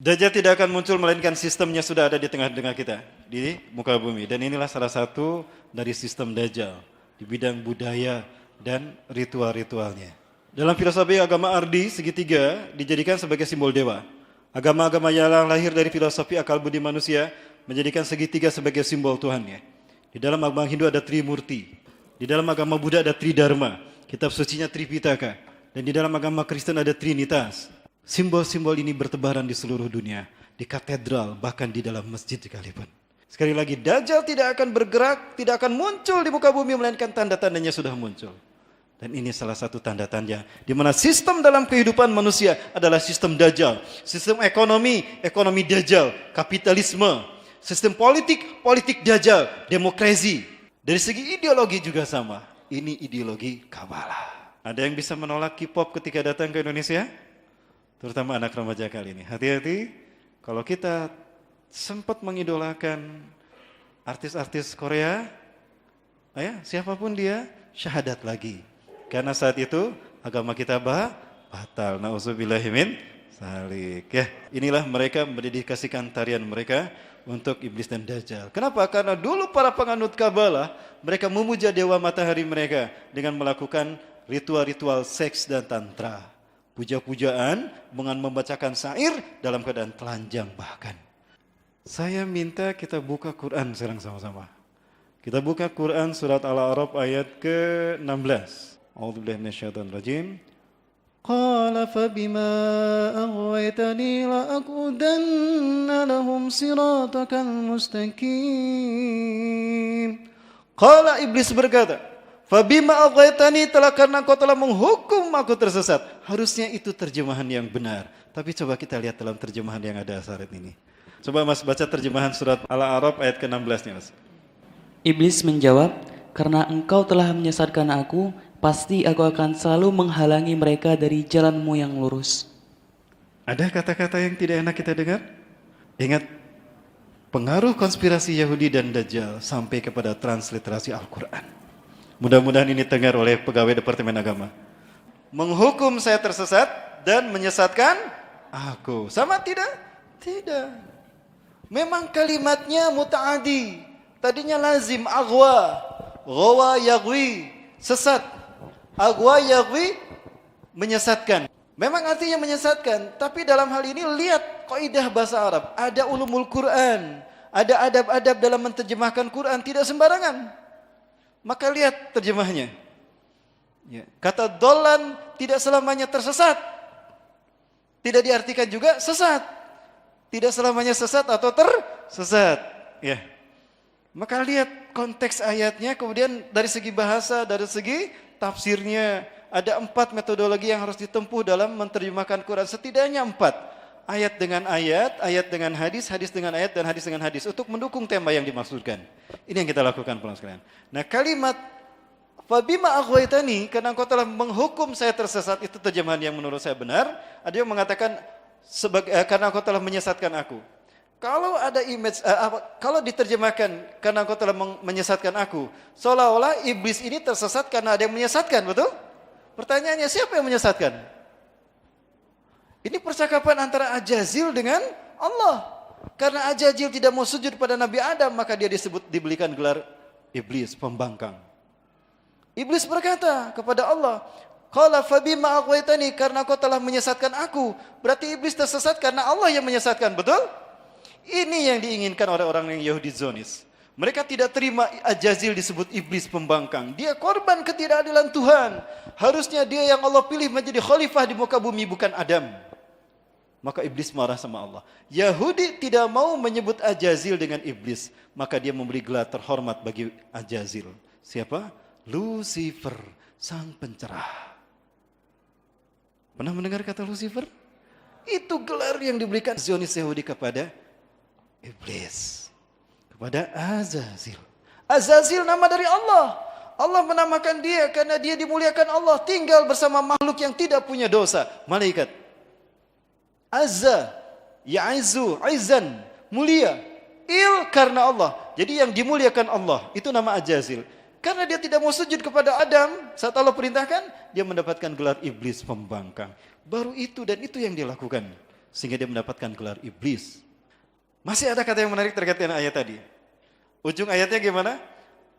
Dajjal tidak akan muncul melainkan sistemnya sudah ada di tengah-tengah kita di muka bumi dan inilah salah satu dari sistem Dajjal di bidang budaya dan ritual-ritualnya. Dalam filosofi agama Ardi segitiga dijadikan sebagai simbol dewa. Agama-agama yang lahir dari filosofi akal budi manusia menjadikan segitiga sebagai simbol Tuhannya. Di dalam agama Hindu ada Trimurti, di dalam agama Buddha ada Tridharma, kitab sucinya Tripitaka, dan di dalam agama Kristen ada Trinitas. Simbol-simbol ini bertebaran di seluruh dunia, di katedral, bahkan di dalam masjid sekalipun. Sekali lagi, Dajjal tidak akan bergerak, tidak akan muncul di muka bumi, melainkan tanda-tandanya sudah muncul. Dan ini salah satu tanda-tanda di mana sistem dalam kehidupan manusia adalah sistem Dajjal. Sistem ekonomi, ekonomi Dajjal. Kapitalisme, sistem politik, politik Dajjal. Demokrasi. Dari segi ideologi juga sama. Ini ideologi Kabbalah. Ada yang bisa menolak K-pop ketika datang ke Indonesia? Terutama anak remaja kali ini. Hati-hati kalau kita sempat mengidolakan artis-artis Korea, ya, siapa pun dia syahadat lagi. Karena saat itu agama kita bah, batal. Nauzubillahimin salik. Ya, inilah mereka mendedikasikan tarian mereka untuk iblis dan dajjal. Kenapa? Karena dulu para penganut Kabbalah mereka memuja dewa matahari mereka dengan melakukan ritual-ritual seks dan tantra puja-pujaan dengan membacakan syair dalam keadaan telanjang bahkan. Saya minta kita buka Quran sekarang sama-sama. Kita buka Quran surat Al-A'raf ayat ke-16. A'udzubillahi minasyaitonir rajim. Qala fabima aghwaytani la'aqudanna lahum siratakal mustaqim. Qala iblis berkata, Fabima aghaitani telah karena kau telah menghukum aku tersesat. Harusnya itu terjemahan yang benar. Tapi coba kita lihat dalam terjemahan yang ada saat ini. Coba Mas baca terjemahan surat Al-A'raf ayat ke-16 nya Mas. Iblis menjawab, karena engkau telah menyesatkan aku, pasti aku akan selalu menghalangi mereka dari jalanmu yang lurus. Ada kata-kata yang tidak enak kita dengar? Ingat, pengaruh konspirasi Yahudi dan Dajjal sampai kepada transliterasi Al-Quran. Mudah-mudahan ini dengar oleh pegawai Departemen Agama. Menghukum saya tersesat dan menyesatkan aku. Sama tidak? Tidak. Memang kalimatnya mutaadi. Tadinya lazim agwa. Gawa yagwi. Sesat. Agwa yagwi menyesatkan. Memang artinya menyesatkan. Tapi dalam hal ini lihat kaidah bahasa Arab. Ada ulumul Quran. Ada adab-adab dalam menerjemahkan Quran. Tidak sembarangan. Maka lihat terjemahnya. Ya. Kata dolan tidak selamanya tersesat. Tidak diartikan juga sesat. Tidak selamanya sesat atau tersesat. Ya. Maka lihat konteks ayatnya, kemudian dari segi bahasa, dari segi tafsirnya, ada empat metodologi yang harus ditempuh dalam menerjemahkan Quran. Setidaknya empat ayat dengan ayat, ayat dengan hadis, hadis dengan ayat, dan hadis dengan hadis untuk mendukung tema yang dimaksudkan. Ini yang kita lakukan pulang sekalian. Nah kalimat Fabima aghwaytani karena engkau telah menghukum saya tersesat itu terjemahan yang menurut saya benar. Ada yang mengatakan sebagai eh, karena engkau telah menyesatkan aku. Kalau ada image eh, kalau diterjemahkan karena engkau telah menyesatkan aku, seolah-olah iblis ini tersesat karena ada yang menyesatkan, betul? Pertanyaannya siapa yang menyesatkan? Ini percakapan antara Ajazil dengan Allah. Karena Ajazil tidak mau sujud pada Nabi Adam, maka dia disebut dibelikan gelar iblis, pembangkang. Iblis berkata kepada Allah, Qala fabima aghwaytani karena kau telah menyesatkan aku. Berarti iblis tersesat karena Allah yang menyesatkan, betul? Ini yang diinginkan oleh orang yang Yahudi Zionis. Mereka tidak terima Ajazil disebut iblis pembangkang. Dia korban ketidakadilan Tuhan. Harusnya dia yang Allah pilih menjadi khalifah di muka bumi bukan Adam. Maka iblis marah sama Allah. Yahudi tidak mau menyebut Ajazil dengan iblis. Maka dia memberi gelar terhormat bagi Ajazil. Siapa? Lucifer, sang pencerah. Pernah mendengar kata Lucifer? Itu gelar yang diberikan Zionis Yahudi kepada iblis. Kepada Azazil. Azazil nama dari Allah. Allah menamakan dia karena dia dimuliakan Allah. Tinggal bersama makhluk yang tidak punya dosa. Malaikat. Azza, Ya'izzu, Aizan, mulia. Il karena Allah. Jadi yang dimuliakan Allah, itu nama Ajazil. Karena dia tidak mau sujud kepada Adam, saat Allah perintahkan, dia mendapatkan gelar iblis pembangkang. Baru itu dan itu yang dilakukan. sehingga dia mendapatkan gelar iblis. Masih ada kata yang menarik terkait dengan ayat tadi. Ujung ayatnya gimana?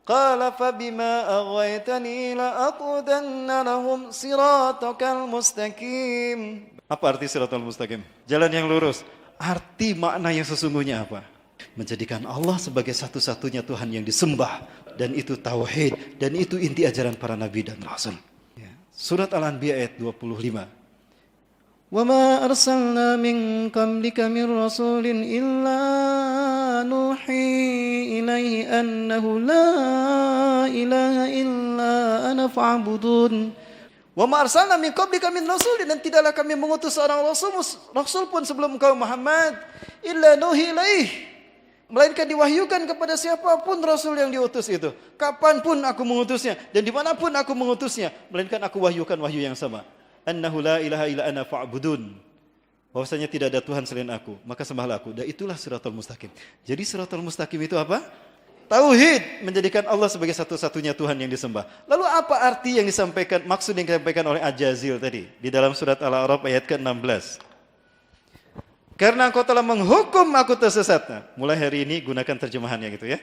Qala fabima aghwaytani la aqudanna lahum siratakal mustaqim. Apa arti siratal mustaqim? Jalan yang lurus. Arti makna yang sesungguhnya apa? Menjadikan Allah sebagai satu-satunya Tuhan yang disembah dan itu tauhid dan itu inti ajaran para nabi dan rasul. Ya. Surat Al-Anbiya ayat 25. وما أرسلنا من قبلك من رسول إلا نوحي إليه أنه لا إله إلا أنا فاعبدون وما أرسلنا من قبلك من رسول dan tidaklah kami mengutus seorang rasul rasul pun sebelum engkau Muhammad illa nuhi ilaih melainkan diwahyukan kepada siapapun rasul yang diutus itu kapanpun aku mengutusnya dan dimanapun aku mengutusnya melainkan aku wahyukan wahyu yang sama annahu la ilaha illa ana fa'budun. Bahwasanya tidak ada Tuhan selain aku, maka sembahlah aku. Dan itulah siratal mustaqim. Jadi siratal mustaqim itu apa? Tauhid menjadikan Allah sebagai satu-satunya Tuhan yang disembah. Lalu apa arti yang disampaikan, maksud yang disampaikan oleh Ajazil tadi di dalam surat Al-A'raf ayat ke-16? Karena engkau telah menghukum aku tersesat. Nah, mulai hari ini gunakan terjemahannya gitu ya.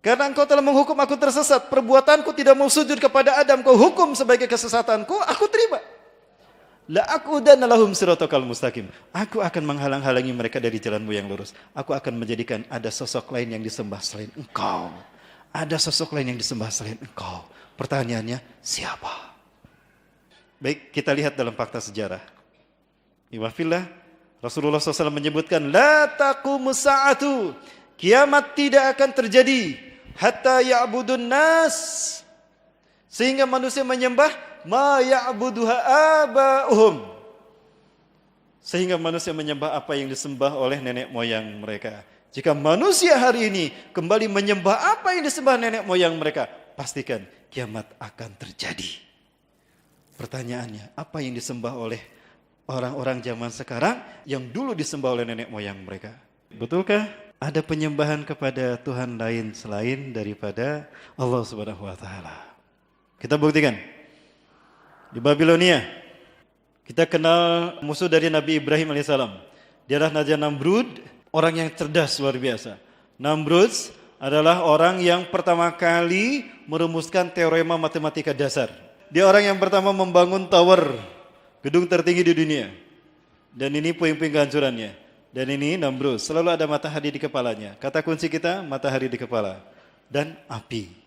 Karena engkau telah menghukum aku tersesat, perbuatanku tidak mau sujud kepada Adam, kau hukum sebagai kesesatanku, aku terima. La aku dan lahum siratakal mustaqim. Aku akan menghalang-halangi mereka dari jalanmu yang lurus. Aku akan menjadikan ada sosok lain yang disembah selain engkau. Ada sosok lain yang disembah selain engkau. Pertanyaannya, siapa? Baik, kita lihat dalam fakta sejarah. Iwafillah, Rasulullah SAW menyebutkan, La taqumu sa'atu. Kiamat tidak akan terjadi hatta ya'budun nas sehingga manusia menyembah ma ya'buduha aba'uhum. Sehingga manusia menyembah apa yang disembah oleh nenek moyang mereka. Jika manusia hari ini kembali menyembah apa yang disembah nenek moyang mereka pastikan kiamat akan terjadi. Pertanyaannya apa yang disembah oleh orang-orang zaman sekarang yang dulu disembah oleh nenek moyang mereka? Betulkah ada penyembahan kepada Tuhan lain selain daripada Allah Subhanahu wa taala. Kita buktikan. Di Babilonia kita kenal musuh dari Nabi Ibrahim alaihissalam. Dia adalah Raja Namrud, orang yang cerdas luar biasa. Namrud adalah orang yang pertama kali merumuskan teorema matematika dasar. Dia orang yang pertama membangun tower, gedung tertinggi di dunia. Dan ini puing-puing kehancurannya. Dan ini Namrud, selalu ada matahari di kepalanya. Kata kunci kita, matahari di kepala. Dan api.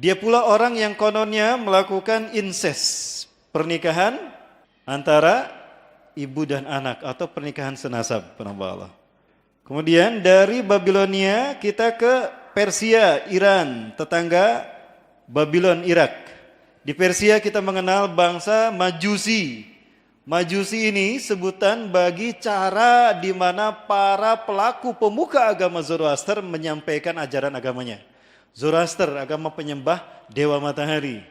Dia pula orang yang kononnya melakukan incest. Pernikahan antara ibu dan anak atau pernikahan senasab. Allah. Kemudian dari Babilonia kita ke Persia, Iran, tetangga Babylon, Irak. Di Persia kita mengenal bangsa Majusi, Majusi ini sebutan bagi cara di mana para pelaku pemuka agama Zoroaster menyampaikan ajaran agamanya. Zoroaster agama penyembah dewa matahari.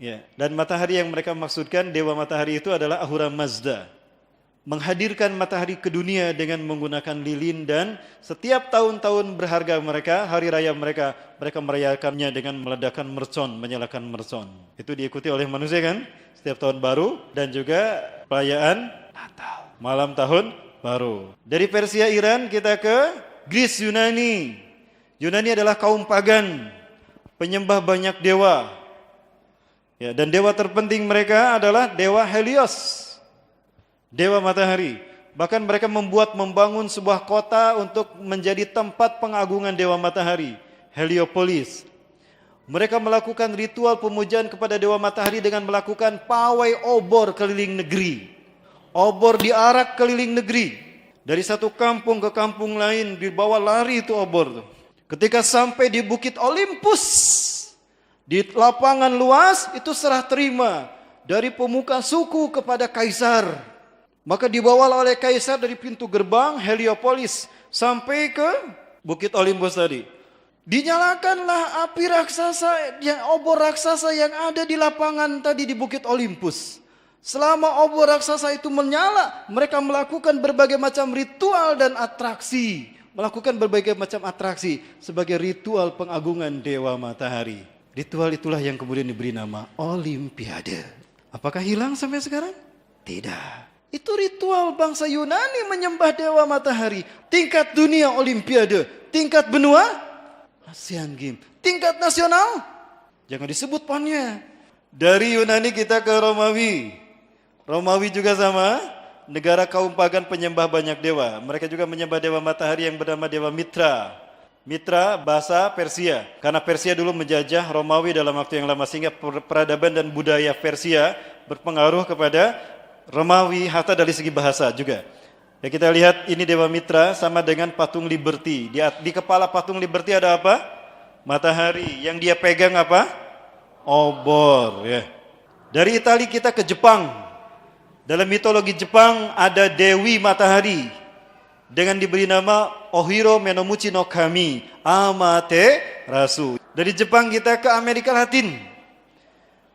Ya, dan matahari yang mereka maksudkan dewa matahari itu adalah Ahura Mazda. Menghadirkan matahari ke dunia dengan menggunakan lilin dan setiap tahun-tahun berharga mereka, hari raya mereka, mereka merayakannya dengan meledakkan mercon, menyalakan mercon. Itu diikuti oleh manusia kan? setiap tahun baru dan juga perayaan Natal, malam tahun baru. Dari Persia Iran kita ke Greece Yunani. Yunani adalah kaum pagan, penyembah banyak dewa. Ya, dan dewa terpenting mereka adalah dewa Helios, dewa matahari. Bahkan mereka membuat membangun sebuah kota untuk menjadi tempat pengagungan dewa matahari, Heliopolis. Mereka melakukan ritual pemujaan kepada Dewa Matahari dengan melakukan pawai obor keliling negeri. Obor diarak keliling negeri. Dari satu kampung ke kampung lain dibawa lari itu obor. Ketika sampai di Bukit Olympus, di lapangan luas itu serah terima dari pemuka suku kepada kaisar. Maka dibawa oleh kaisar dari pintu gerbang Heliopolis sampai ke Bukit Olympus tadi. Dinyalakanlah api raksasa yang obor raksasa yang ada di lapangan tadi di Bukit Olympus. Selama obor raksasa itu menyala, mereka melakukan berbagai macam ritual dan atraksi. Melakukan berbagai macam atraksi sebagai ritual pengagungan Dewa Matahari. Ritual itulah yang kemudian diberi nama Olimpiade. Apakah hilang sampai sekarang? Tidak. Itu ritual bangsa Yunani menyembah dewa matahari. Tingkat dunia olimpiade. Tingkat benua ASEAN Games. Tingkat nasional jangan disebut ponnya. Dari Yunani kita ke Romawi. Romawi juga sama. Negara kaum pagan penyembah banyak dewa. Mereka juga menyembah dewa matahari yang bernama dewa Mitra. Mitra bahasa Persia. Karena Persia dulu menjajah Romawi dalam waktu yang lama sehingga peradaban dan budaya Persia berpengaruh kepada Romawi hatta dari segi bahasa juga. Ya kita lihat ini Dewa Mitra sama dengan patung Liberty. Di, di kepala patung Liberty ada apa? Matahari. Yang dia pegang apa? Obor. Ya. Dari Italia kita ke Jepang. Dalam mitologi Jepang ada Dewi Matahari dengan diberi nama Ohiro Menomuchi no Kami Amate Rasu. Dari Jepang kita ke Amerika Latin.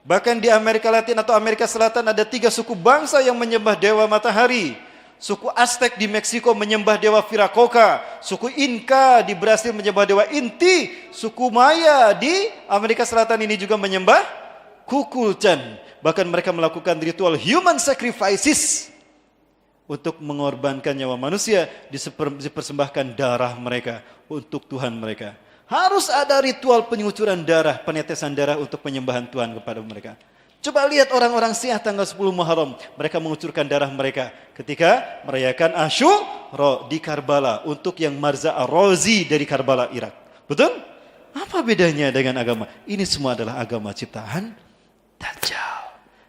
Bahkan di Amerika Latin atau Amerika Selatan ada tiga suku bangsa yang menyembah dewa matahari. Suku Aztec di Meksiko menyembah dewa Viracocha. Suku Inca di Brasil menyembah dewa Inti. Suku Maya di Amerika Selatan ini juga menyembah Kukulcan. Bahkan mereka melakukan ritual human sacrifices untuk mengorbankan nyawa manusia dipersembahkan darah mereka untuk Tuhan mereka. Harus ada ritual penyucuran darah, penetesan darah untuk penyembahan Tuhan kepada mereka. Coba lihat orang-orang Syiah tanggal 10 Muharram. Mereka mengucurkan darah mereka ketika merayakan Ashura di Karbala untuk yang Marza Ar-Razi dari Karbala, Irak. Betul? Apa bedanya dengan agama? Ini semua adalah agama ciptaan Dajjal.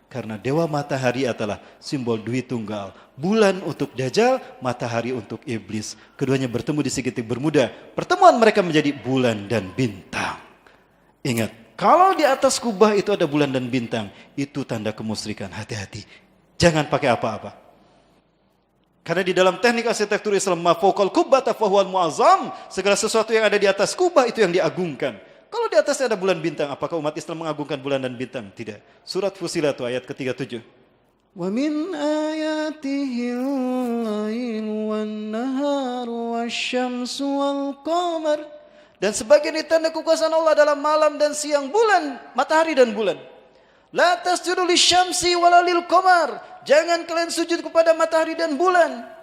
Karena dewa matahari adalah simbol duit tunggal. Bulan untuk dajjal, matahari untuk iblis. Keduanya bertemu di segitik bermuda. Pertemuan mereka menjadi bulan dan bintang. Ingat, kalau di atas kubah itu ada bulan dan bintang, itu tanda kemusyrikan. Hati-hati. Jangan pakai apa-apa. Karena di dalam teknik arsitektur Islam, mafokal kubah tafahual muazzam. Segala sesuatu yang ada di atas kubah itu yang diagungkan. Kalau di atasnya ada bulan bintang, apakah umat Islam mengagungkan bulan dan bintang? Tidak. Surat Fusilat ayat ke-37. Wa min ayatihi al-lail wan nahar wasyamsu wal qamar. Dan sebagian tanda kekuasaan Allah dalam malam dan siang bulan, matahari dan bulan. La tasjudu lisyamsi wala lil qamar. Jangan kalian sujud kepada matahari dan bulan.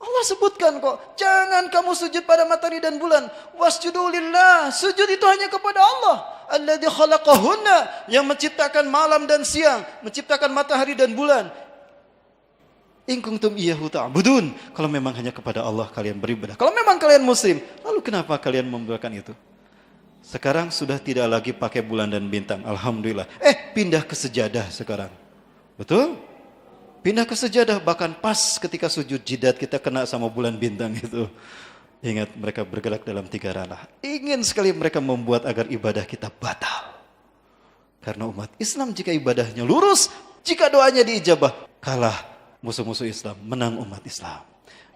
Allah sebutkan kok, jangan kamu sujud pada matahari dan bulan. Wasjudu lillah, sujud itu hanya kepada Allah. Alladzi khalaqahunna, yang menciptakan malam dan siang, menciptakan matahari dan bulan. In kuntum iyyahu ta'budun. Kalau memang hanya kepada Allah kalian beribadah. Kalau memang kalian muslim, lalu kenapa kalian membuatkan itu? Sekarang sudah tidak lagi pakai bulan dan bintang. Alhamdulillah. Eh, pindah ke sejadah sekarang. Betul? Pindah ke sejadah bahkan pas ketika sujud jidat kita kena sama bulan bintang itu. Ingat mereka bergerak dalam tiga ranah. Ingin sekali mereka membuat agar ibadah kita batal. Karena umat Islam jika ibadahnya lurus, jika doanya diijabah, kalah musuh-musuh Islam, menang umat Islam.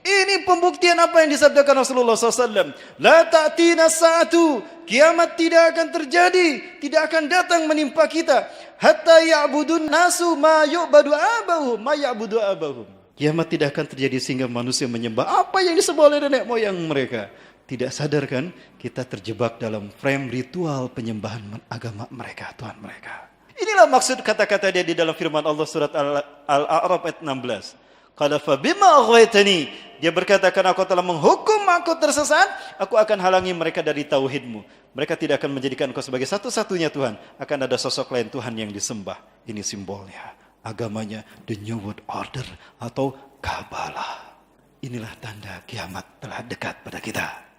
Ini pembuktian apa yang disabdakan Rasulullah SAW. La ta'tina sa'atu. Kiamat tidak akan terjadi. Tidak akan datang menimpa kita. Hatta ya'budun nasu ma yu'badu abahum. Ma ya'budu abahum. Kiamat tidak akan terjadi sehingga manusia menyembah apa yang disebut oleh nenek moyang mereka. Tidak sadar kan kita terjebak dalam frame ritual penyembahan agama mereka, Tuhan mereka. Inilah maksud kata-kata dia di dalam firman Allah surat Al-A'raf ayat 16. Qala fa bima aghwaytani. Dia berkata karena aku telah menghukum aku tersesat, aku akan halangi mereka dari tauhidmu. Mereka tidak akan menjadikan engkau sebagai satu-satunya Tuhan. Akan ada sosok lain Tuhan yang disembah. Ini simbolnya. Agamanya the New World Order atau Kabbalah. Inilah tanda kiamat telah dekat pada kita.